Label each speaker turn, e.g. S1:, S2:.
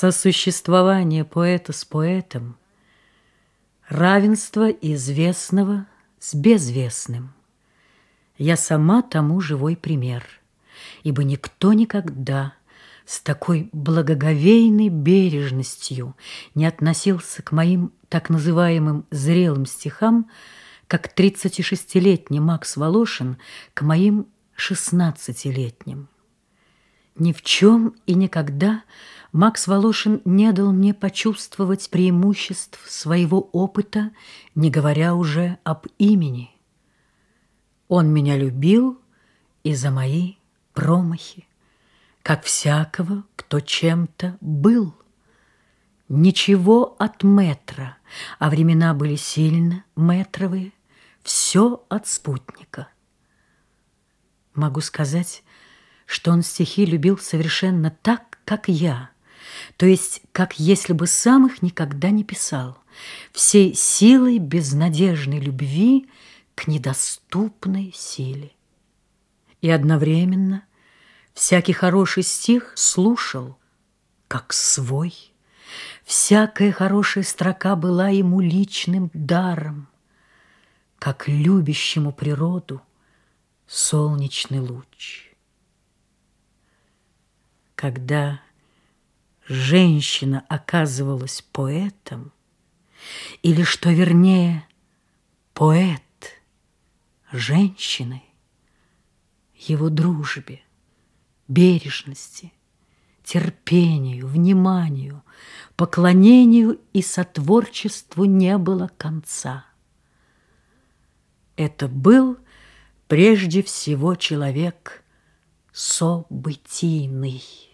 S1: Сосуществование поэта с поэтом, равенство известного с безвестным. Я сама тому живой пример, ибо никто никогда с такой благоговейной бережностью не относился к моим так называемым зрелым стихам, как 36-летний Макс Волошин к моим 16-летним. Ни в чем и никогда Макс Волошин не дал мне почувствовать преимуществ своего опыта, не говоря уже об имени. Он меня любил и за мои промахи, как всякого, кто чем-то был. Ничего от метра, а времена были сильно метровые, все от спутника. Могу сказать, что он стихи любил совершенно так, как я, то есть как если бы сам их никогда не писал, всей силой безнадежной любви к недоступной силе. И одновременно всякий хороший стих слушал, как свой. Всякая хорошая строка была ему личным даром, как любящему природу солнечный луч когда женщина оказывалась поэтом, или, что вернее, поэт женщиной, его дружбе, бережности, терпению, вниманию, поклонению и сотворчеству не было конца. Это был прежде всего человек событийный.